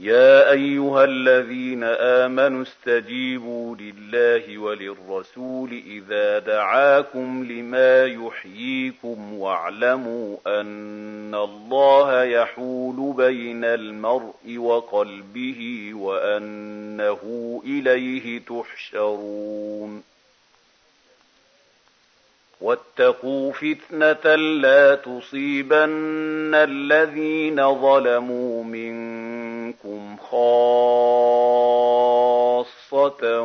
يا أيها الذين آمنوا استجيبوا لله وللرسول إذا دعاكم لما يحييكم واعلموا أن الله يحول بين المرء وقلبه وأنه إليه تحشرون. واتقوا فتنة لا تصيبن الذين ظلموا منكم خاصة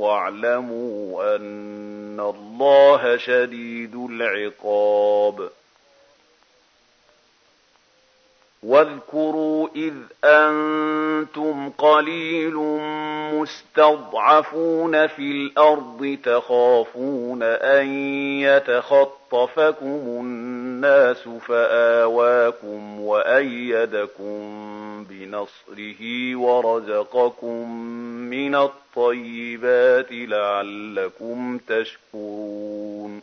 واعلموا أن الله شديد العقاب. واذكروا إذ أنتم قليل مستضعفون في الأرض تخافون أن يتخطفكم الناس فآواكم وأيدكم بنصره ورزقكم من الطيبات لعلكم تشكرون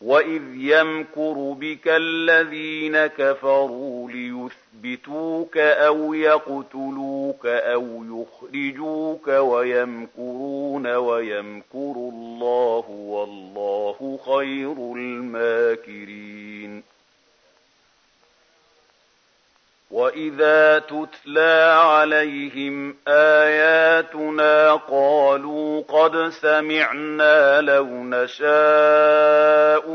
وإذ يمكر بك الذين كفروا ليثبتوك أو يقتلوك أو يخرجوك ويمكرون ويمكر الله والله خير الماكرين وإذا تتلى عليهم آياتنا قالوا قد سمعنا لو نشاء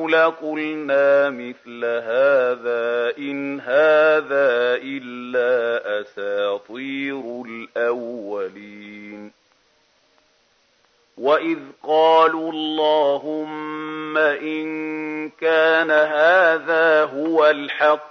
لقلنا مثل هذا إن هذا إلا أساطير الأولين وإذ قالوا اللهم إن كان هذا هو الحق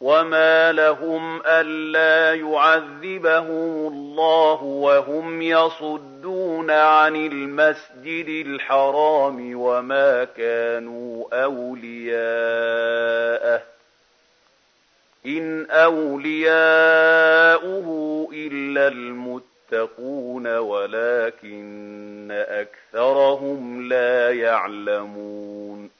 وما لهم ألا يعذبهم الله وهم يصدون عن المسجد الحرام وما كانوا أولياءه إن أولياؤه إلا المتقون ولكن أكثرهم لا يعلمون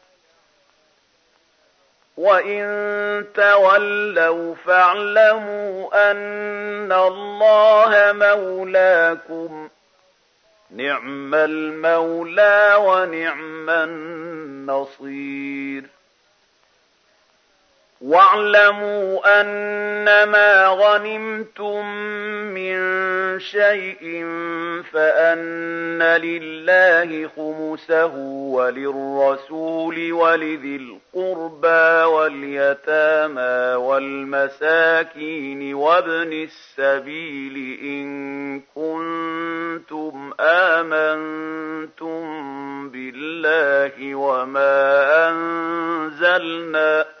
وإن تولوا فاعلموا أن الله مولاكم نعم المولى ونعم النصير واعلموا أنما غنمتم من شيء فأن لله خمسه وللرسول ولذي القربى واليتامى والمساكين وابن السبيل إن كنتم آمنتم بالله وما أنزلنا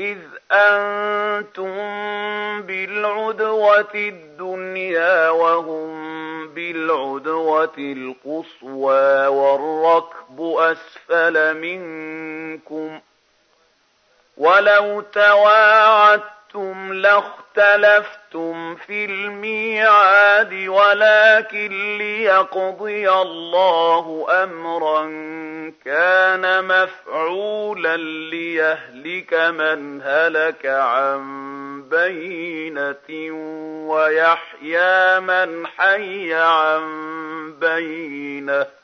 إذ أنتم بالعدوة الدنيا وهم بالعدوة القصوى والركب أسفل منكم ولو تواعدتم لاختلفتم في الميعاد ولكن ليقضي الله أمرا كان مفعولا ليهلك من هلك عن بينة ويحيى من حي عن بينه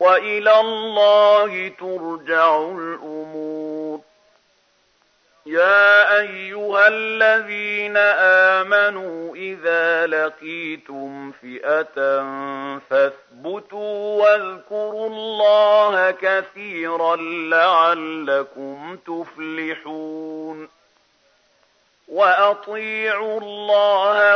وإلى الله ترجع الأمور. يا أيها الذين آمنوا إذا لقيتم فئة فاثبتوا واذكروا الله كثيرا لعلكم تفلحون. وأطيعوا الله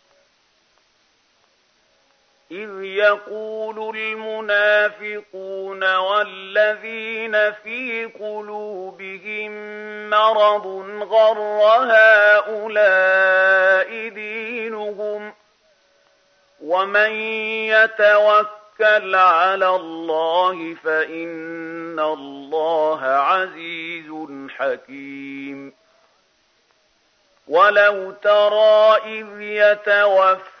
إذ يقول المنافقون والذين في قلوبهم مرض غر هؤلاء دينهم ومن يتوكل على الله فإن الله عزيز حكيم. ولو ترى إذ يتوفى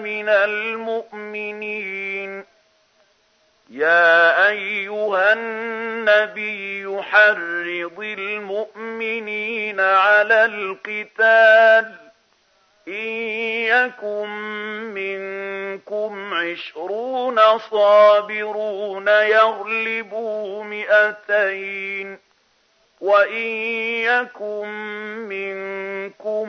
من المؤمنين. يا أيها النبي حرض المؤمنين على القتال. إن يكن منكم عشرون صابرون يغلبوا مئتين. وإن يكن منكم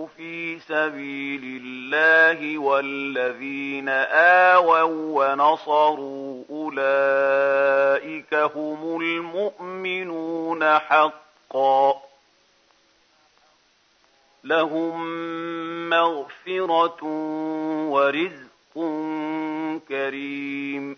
في سبيل الله والذين آووا ونصروا أولئك هم المؤمنون حقا. لهم مغفرة ورزق كريم.